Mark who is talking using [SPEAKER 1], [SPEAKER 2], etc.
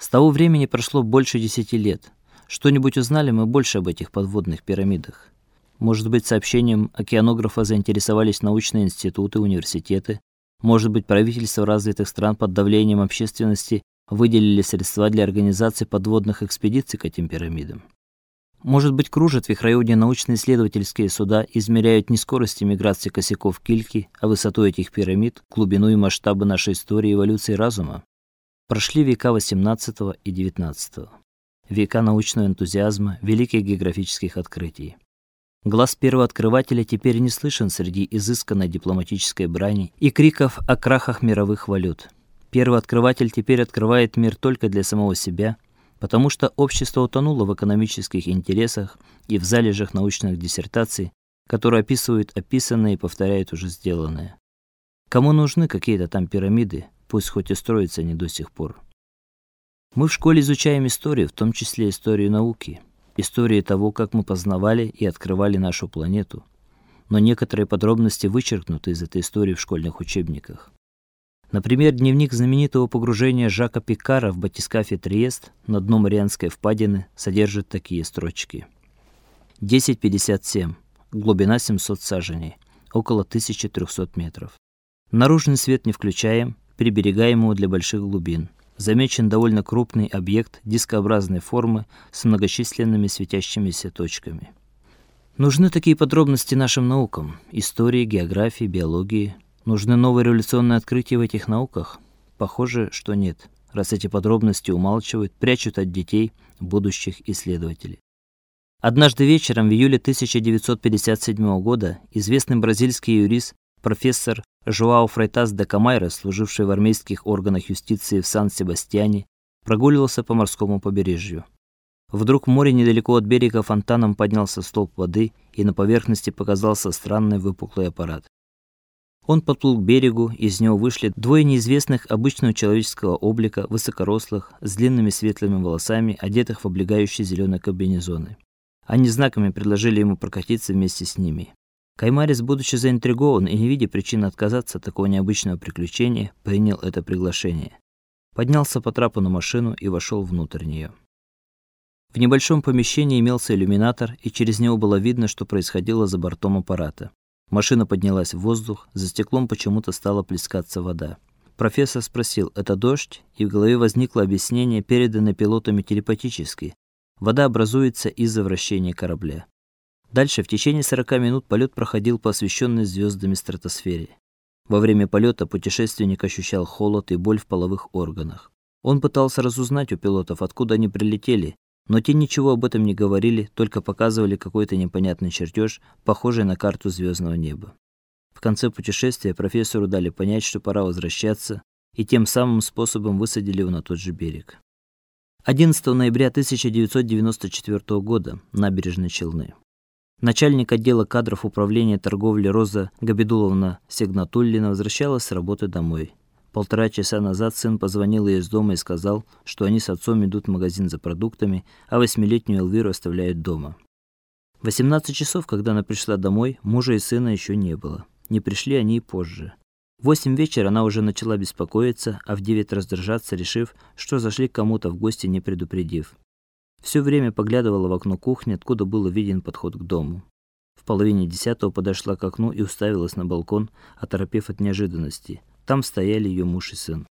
[SPEAKER 1] С того времени прошло больше десяти лет. Что-нибудь узнали мы больше об этих подводных пирамидах? Может быть, сообщением океанографа заинтересовались научные институты, университеты? Может быть, правительства развитых стран под давлением общественности выделили средства для организации подводных экспедиций к этим пирамидам? Может быть, кружат в Вихраюне научно-исследовательские суда, измеряют не скорость миграции косяков кильки, а высоту этих пирамид, глубину и масштабы нашей истории эволюции разума. Прошли века XVIII и XIX. Века научного энтузиазма, великих географических открытий. Глаз первого открывателя теперь не слышен среди изысканной дипломатической брани и криков о крахах мировых валют. Первый открыватель теперь открывает мир только для самого себя – потому что общество утонуло в экономических интересах и в залежах научных диссертаций, которые описывают описанное и повторяют уже сделанное. Кому нужны какие-то там пирамиды, пусть хоть и строятся они до сих пор. Мы в школе изучаем историю, в том числе историю науки, историю того, как мы познавали и открывали нашу планету. Но некоторые подробности вычеркнуты из этой истории в школьных учебниках. Например, дневник знаменитого погружения Жака Пикара в батискафе Триест на дно Марианской впадины содержит такие строчки. 10.57. Глубина 700 саженей. Около 1300 метров. Наружный свет не включаем, приберегаем его для больших глубин. Замечен довольно крупный объект дискообразной формы с многочисленными светящимися точками. Нужны такие подробности нашим наукам: истории, географии, биологии, Нужны новые революционные открытия в этих науках? Похоже, что нет, раз эти подробности умалчивают, прячут от детей будущих исследователей. Однажды вечером в июле 1957 года известный бразильский юрист профессор Жоао Фрейтас де Камайра, служивший в армейских органах юстиции в Сан-Себастьяне, прогуливался по морскому побережью. Вдруг в море недалеко от берега фонтаном поднялся столб воды, и на поверхности показался странный выпуклый аппарат. Он подплыл к берегу, из него вышли двое неизвестных обычного человеческого облика, высокорослых, с длинными светлыми волосами, одетых в облегающие зеленые комбинезоны. Они знаками предложили ему прокатиться вместе с ними. Каймарис, будучи заинтригован и не видя причин отказаться от такого необычного приключения, принял это приглашение. Поднялся по трапу на машину и вошел внутрь нее. В небольшом помещении имелся иллюминатор, и через него было видно, что происходило за бортом аппарата. Машина поднялась в воздух, за стеклом почему-то стала плескаться вода. Профессор спросил: "Это дождь?" И в голове возникло объяснение, переданное пилотами телепатически. Вода образуется из-за вращения корабля. Дальше в течение 40 минут полет проходил по освещенной звездами стратосфере. Во время полета путешественник ощущал холод и боль в половых органах. Он пытался разузнать у пилотов, откуда они прилетели, но те ничего об этом не говорили, только показывали какой-то непонятный чертеж, похожий на карту звездного неба. В конце путешествия профессору дали понять, что пора возвращаться, и тем самым способом высадили его на тот же берег. 11 ноября 1994 года, набережные Челны. Начальник отдела кадров управления торговли Роза Габидуловна Сигнатуллина возвращалась с работы домой. Полтора часа назад сын позвонил ей из дома и сказал, что они с отцом идут в магазин за продуктами, а восьмилетнюю Элвиру оставляют дома. В 18 часов, когда она пришла домой, мужа и сына еще не было. Не пришли они и позже. В 8 вечера она уже начала беспокоиться, а в 9 раздражаться, решив, что зашли к кому-то в гости, не предупредив. Все время поглядывала в окно кухни, откуда был виден подход к дому. В половине десятого подошла к окну и уставилась на балкон, оторопев от неожиданности. Там стояли ее муж и сын.